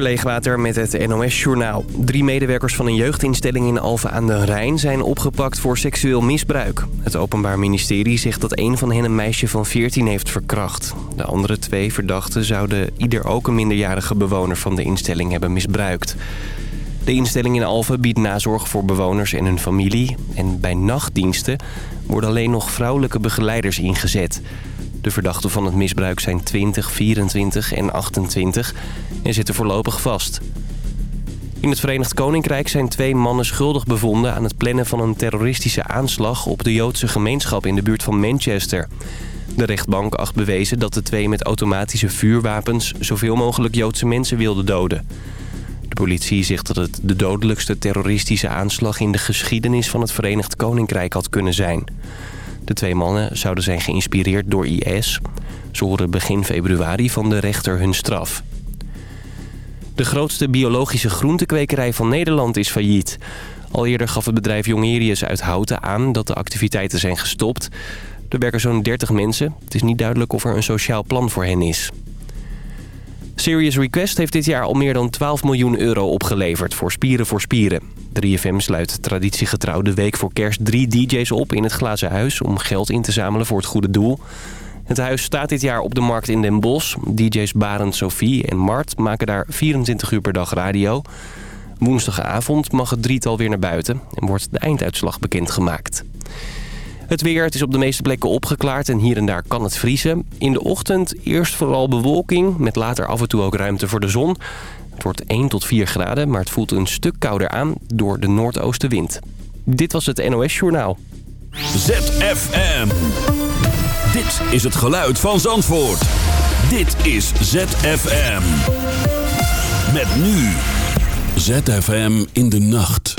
Leegwater met het NOS-journaal. Drie medewerkers van een jeugdinstelling in Alphen aan den Rijn zijn opgepakt voor seksueel misbruik. Het Openbaar Ministerie zegt dat een van hen een meisje van 14 heeft verkracht. De andere twee verdachten zouden ieder ook een minderjarige bewoner van de instelling hebben misbruikt. De instelling in Alphen biedt nazorg voor bewoners en hun familie. En bij nachtdiensten worden alleen nog vrouwelijke begeleiders ingezet... De verdachten van het misbruik zijn 20, 24 en 28 en zitten voorlopig vast. In het Verenigd Koninkrijk zijn twee mannen schuldig bevonden... aan het plannen van een terroristische aanslag op de Joodse gemeenschap in de buurt van Manchester. De rechtbank acht bewezen dat de twee met automatische vuurwapens... zoveel mogelijk Joodse mensen wilden doden. De politie zegt dat het de dodelijkste terroristische aanslag... in de geschiedenis van het Verenigd Koninkrijk had kunnen zijn... De twee mannen zouden zijn geïnspireerd door IS. Ze horen begin februari van de rechter hun straf. De grootste biologische groentekwekerij van Nederland is failliet. Al eerder gaf het bedrijf Jongerius uit Houten aan dat de activiteiten zijn gestopt. Er werken zo'n 30 mensen. Het is niet duidelijk of er een sociaal plan voor hen is. Serious Request heeft dit jaar al meer dan 12 miljoen euro opgeleverd voor Spieren voor Spieren. 3FM sluit traditiegetrouw de week voor kerst drie DJ's op in het Glazen Huis... om geld in te zamelen voor het goede doel. Het huis staat dit jaar op de markt in Den Bosch. DJ's Barend, Sophie en Mart maken daar 24 uur per dag radio. Woensdagavond mag het drietal weer naar buiten en wordt de einduitslag bekendgemaakt. Het weer, het is op de meeste plekken opgeklaard en hier en daar kan het vriezen. In de ochtend eerst vooral bewolking, met later af en toe ook ruimte voor de zon. Het wordt 1 tot 4 graden, maar het voelt een stuk kouder aan door de noordoostenwind. Dit was het NOS Journaal. ZFM. Dit is het geluid van Zandvoort. Dit is ZFM. Met nu. ZFM in de nacht.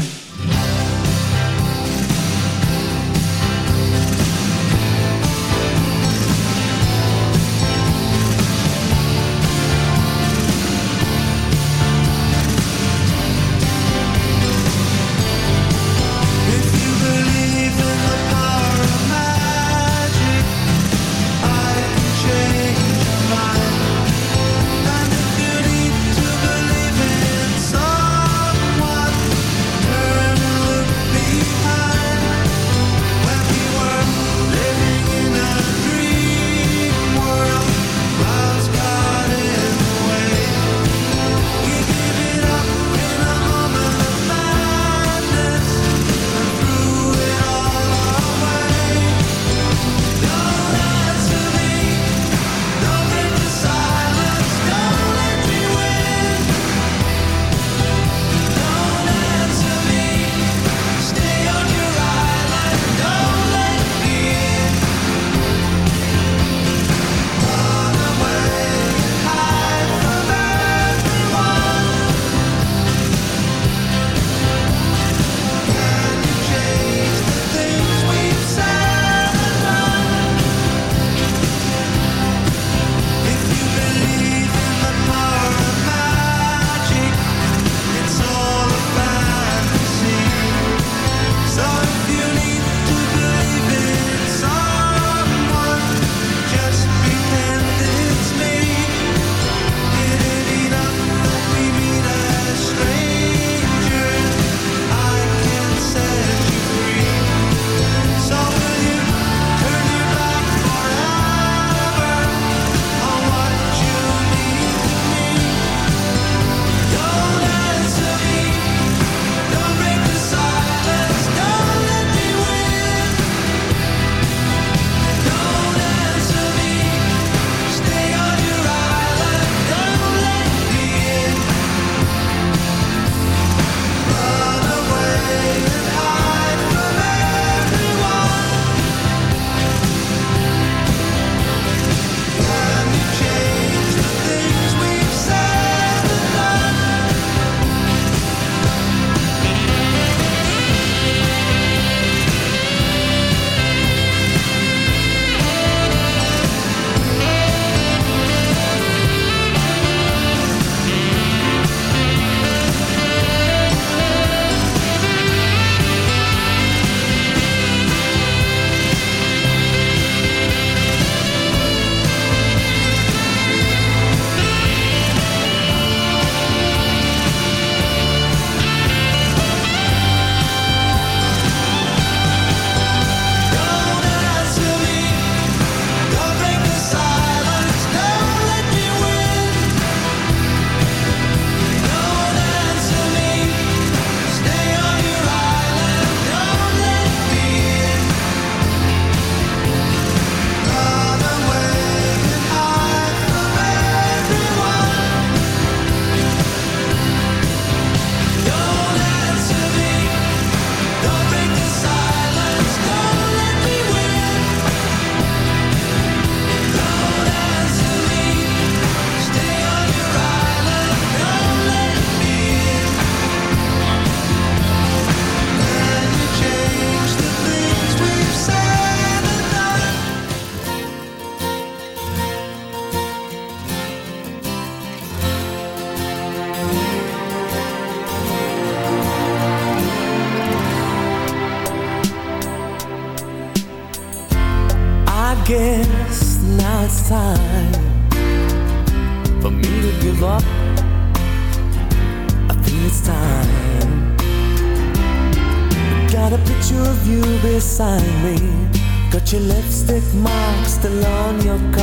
left alone, you're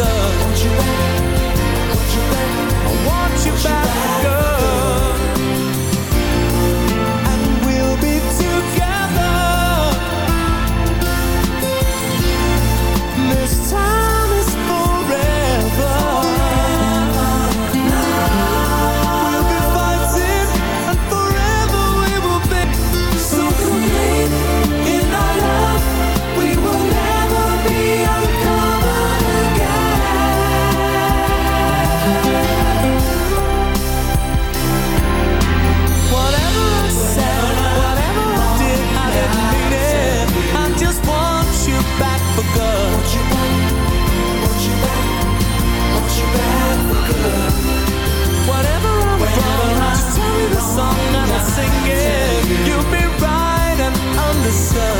you back. I want you back. so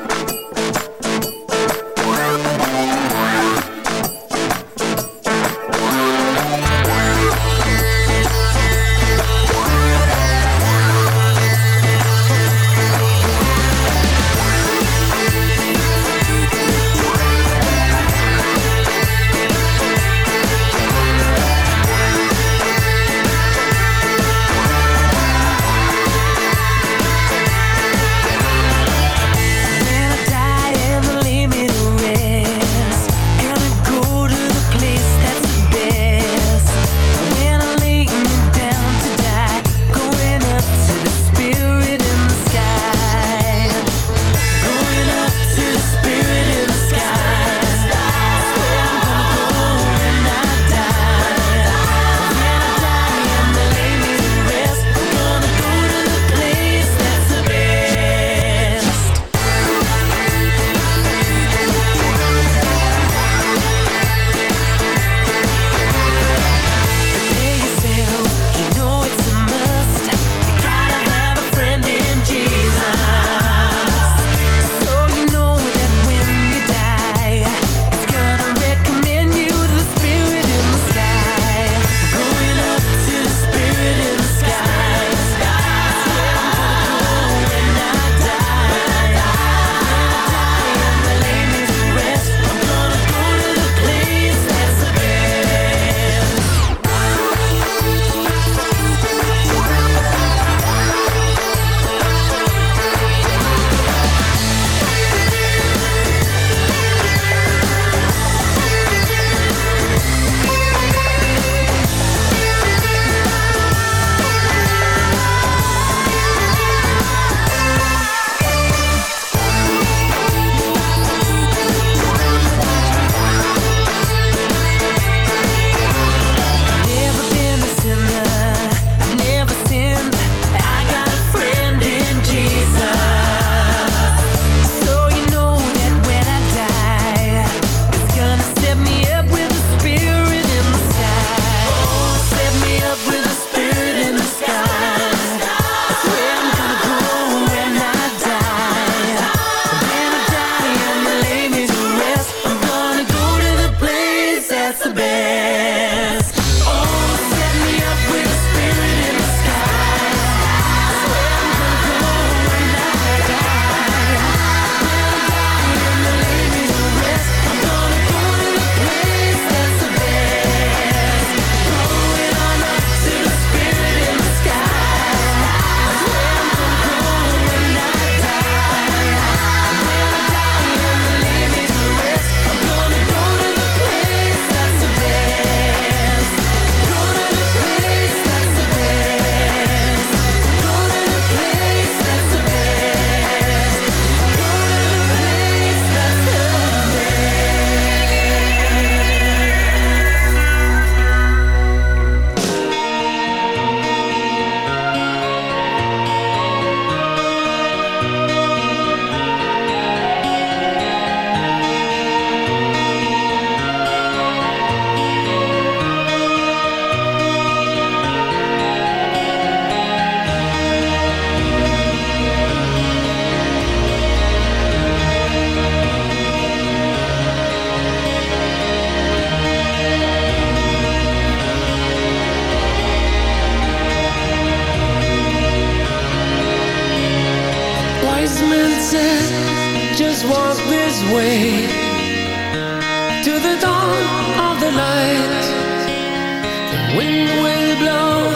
Wind will blow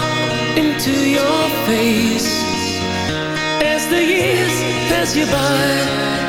into your face. As the years pass you by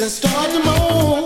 and start to moan.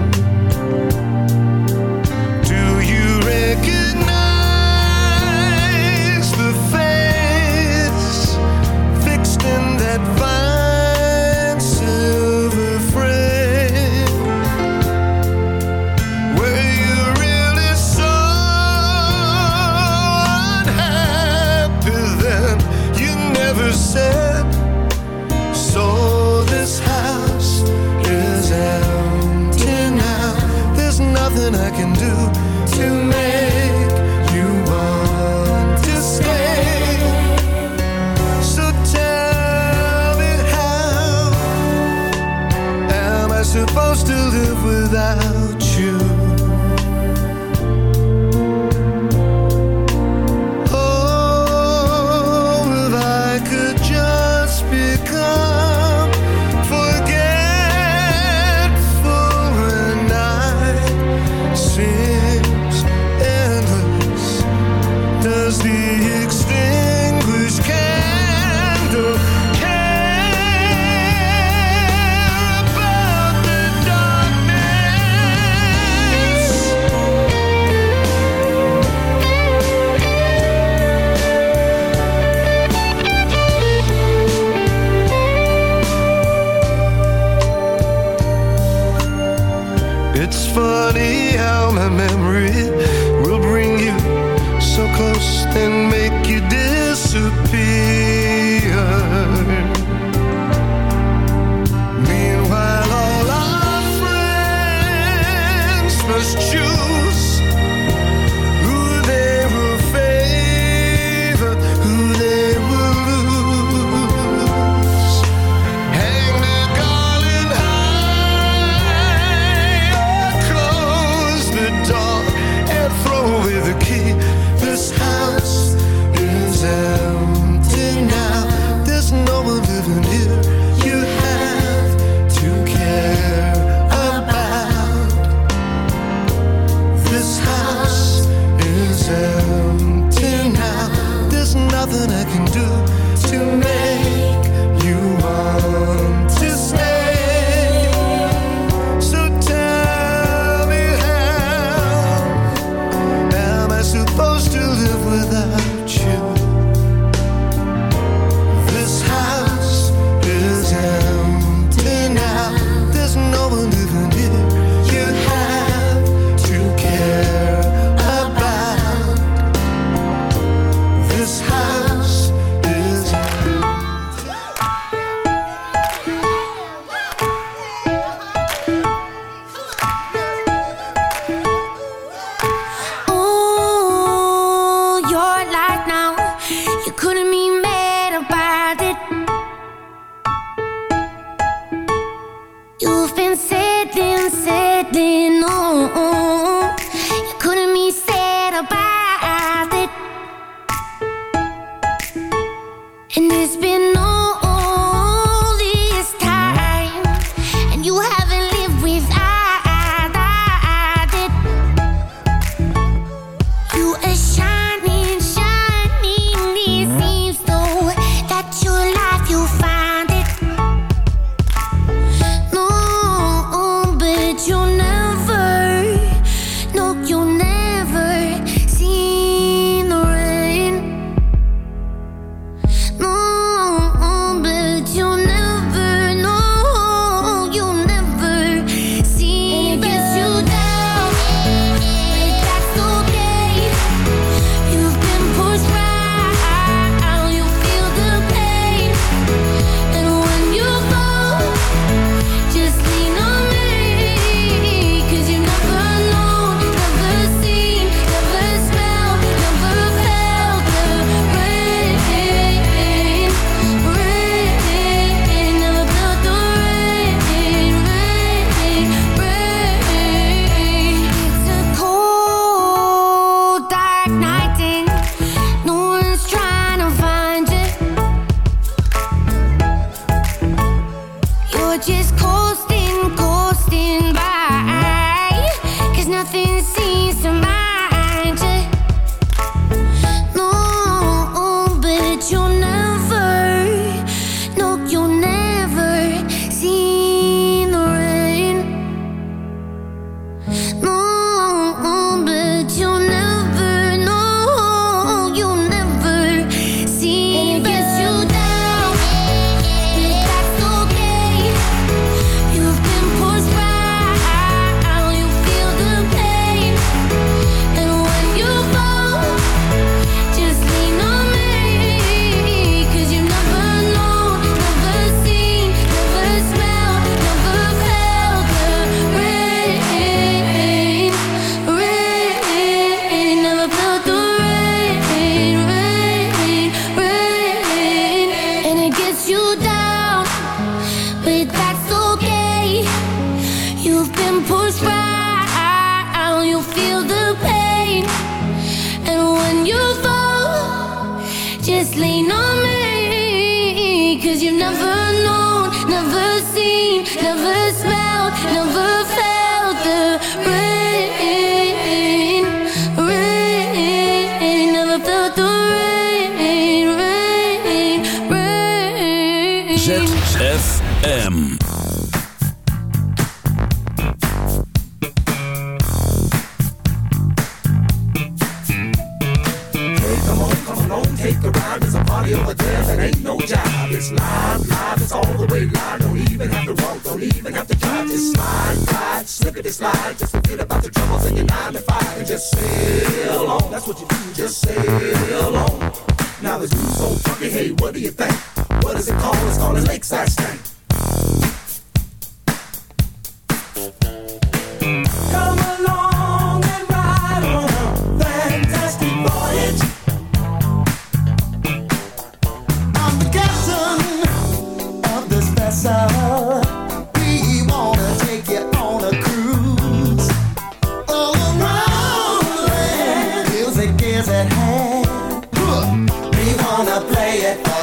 Find. It's funny how my memory will bring you so close and make you disappear. And it's been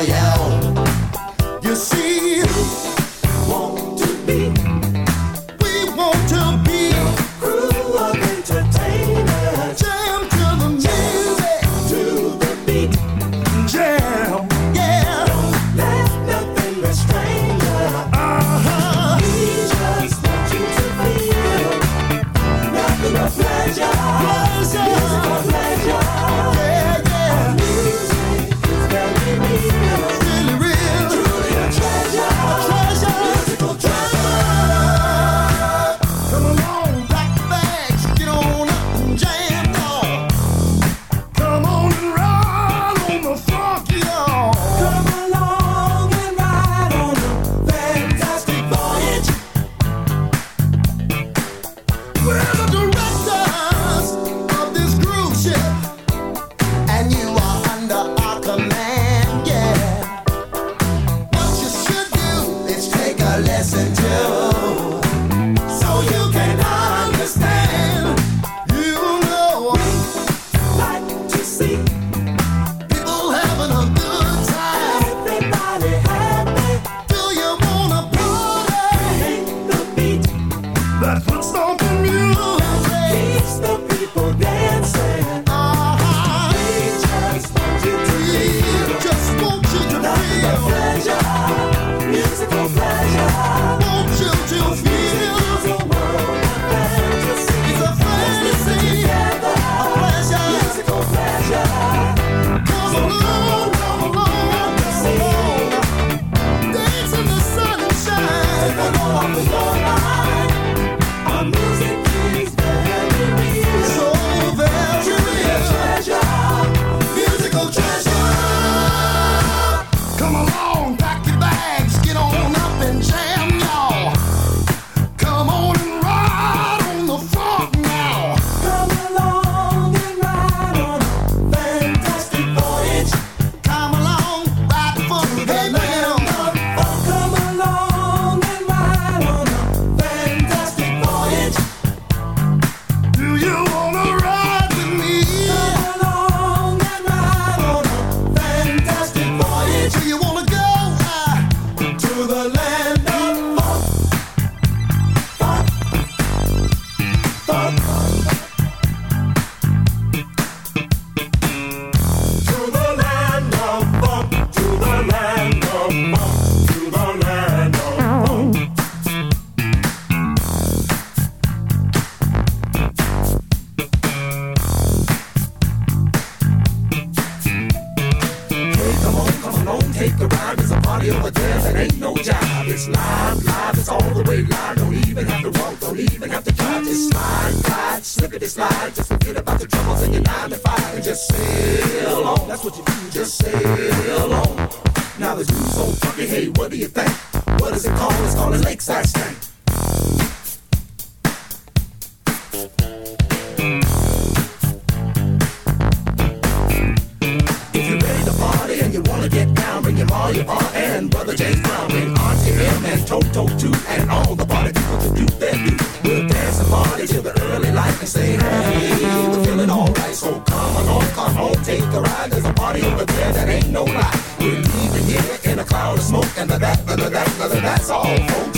yeah. that's all, folks.